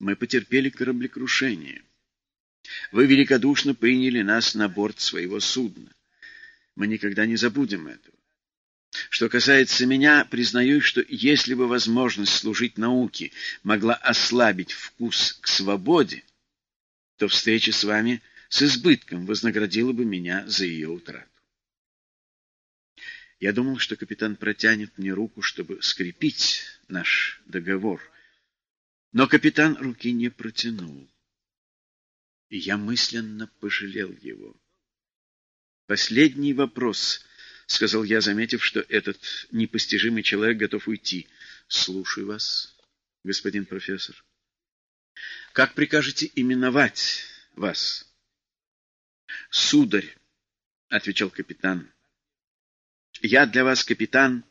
Мы потерпели кораблекрушение. Вы великодушно приняли нас на борт своего судна. Мы никогда не забудем этого. Что касается меня, признаю, что если бы возможность служить науке могла ослабить вкус к свободе, то встреча с вами с избытком вознаградила бы меня за ее утрату. Я думал, что капитан протянет мне руку, чтобы скрепить наш договор, но капитан руки не протянул, и я мысленно пожалел его. Последний вопрос —— сказал я, заметив, что этот непостижимый человек готов уйти. — Слушаю вас, господин профессор. — Как прикажете именовать вас? — Сударь, — отвечал капитан. — Я для вас капитан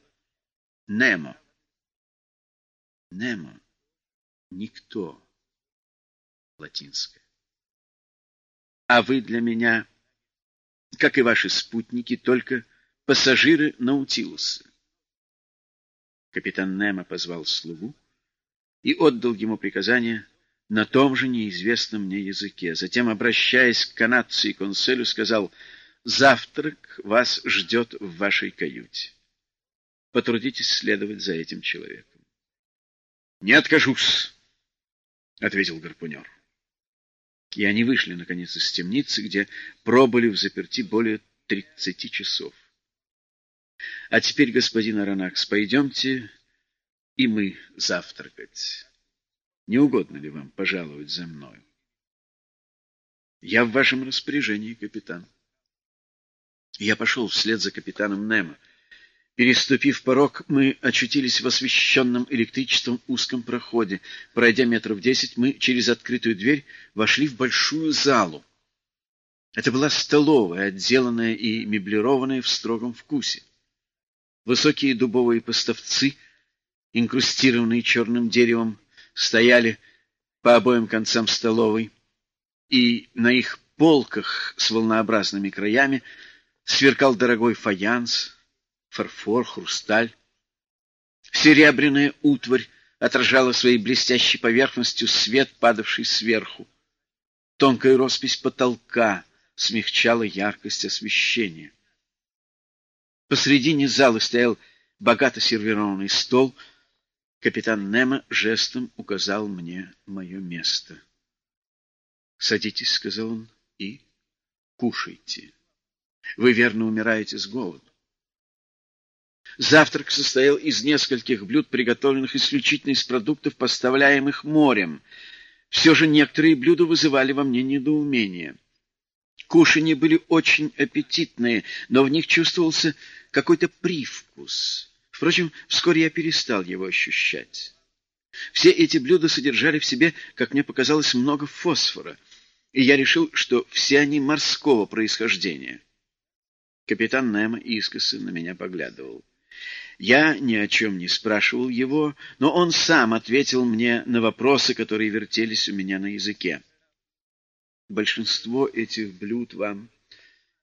Немо. Немо. Никто. Латинское. А вы для меня, как и ваши спутники, только пассажиры Наутилуса. Капитан Немо позвал слугу и отдал ему приказание на том же неизвестном мне языке. Затем, обращаясь к канадцу и конселю, сказал, «Завтрак вас ждет в вашей каюте. Потрудитесь следовать за этим человеком». «Не откажусь», — ответил гарпунер. И они вышли, наконец, из темницы, где пробыли в заперти более тридцати часов. А теперь, господин Аронакс, пойдемте и мы завтракать. Не угодно ли вам пожаловать за мною? Я в вашем распоряжении, капитан. Я пошел вслед за капитаном Немо. Переступив порог, мы очутились в освещенном электричеством узком проходе. Пройдя метров десять, мы через открытую дверь вошли в большую залу. Это была столовая, отделанная и меблированная в строгом вкусе. Высокие дубовые поставцы, инкрустированные черным деревом, стояли по обоим концам столовой, и на их полках с волнообразными краями сверкал дорогой фаянс, фарфор, хрусталь. Серебряная утварь отражала своей блестящей поверхностью свет, падавший сверху. Тонкая роспись потолка смягчала яркость освещения. Посредине зала стоял богато сервированный стол. Капитан Немо жестом указал мне мое место. «Садитесь», — сказал он, — «и кушайте. Вы верно умираете с голоду». Завтрак состоял из нескольких блюд, приготовленных исключительно из продуктов, поставляемых морем. Все же некоторые блюда вызывали во мне недоумение. Кушанья были очень аппетитные, но в них чувствовался какой-то привкус. Впрочем, вскоре я перестал его ощущать. Все эти блюда содержали в себе, как мне показалось, много фосфора, и я решил, что все они морского происхождения. Капитан Немо искоса на меня поглядывал. Я ни о чем не спрашивал его, но он сам ответил мне на вопросы, которые вертелись у меня на языке. «Большинство этих блюд вам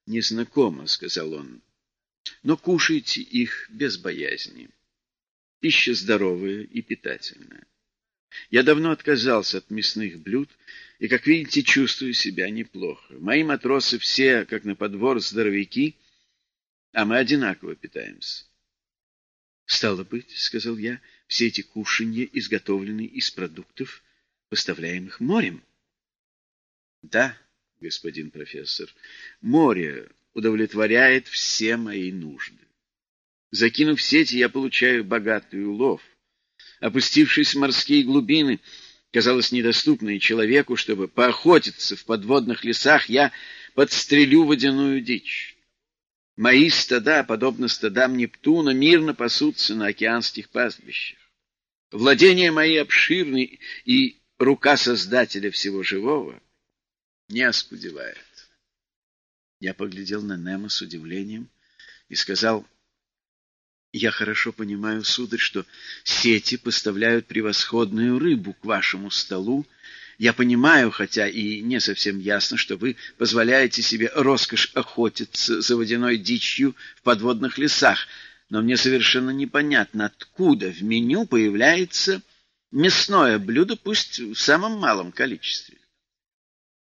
незнакомо», — сказал он но кушайте их без боязни. Пища здоровая и питательная. Я давно отказался от мясных блюд, и, как видите, чувствую себя неплохо. Мои матросы все, как на подвор, здоровяки, а мы одинаково питаемся. «Стало быть, — сказал я, — все эти кушанья изготовлены из продуктов, поставляемых морем?» «Да, господин профессор, море удовлетворяет все мои нужды. Закинув сети, я получаю богатый улов. Опустившись в морские глубины, казалось недоступные человеку, чтобы поохотиться в подводных лесах, я подстрелю водяную дичь. Мои стада, подобно стадам Нептуна, мирно пасутся на океанских пастбищах. Владения мои обширны, и рука Создателя всего живого не оскудевает. Я поглядел на Немо с удивлением и сказал, «Я хорошо понимаю, сударь, что сети поставляют превосходную рыбу к вашему столу. Я понимаю, хотя и не совсем ясно, что вы позволяете себе роскошь охотиться за водяной дичью в подводных лесах, но мне совершенно непонятно, откуда в меню появляется мясное блюдо, пусть в самом малом количестве.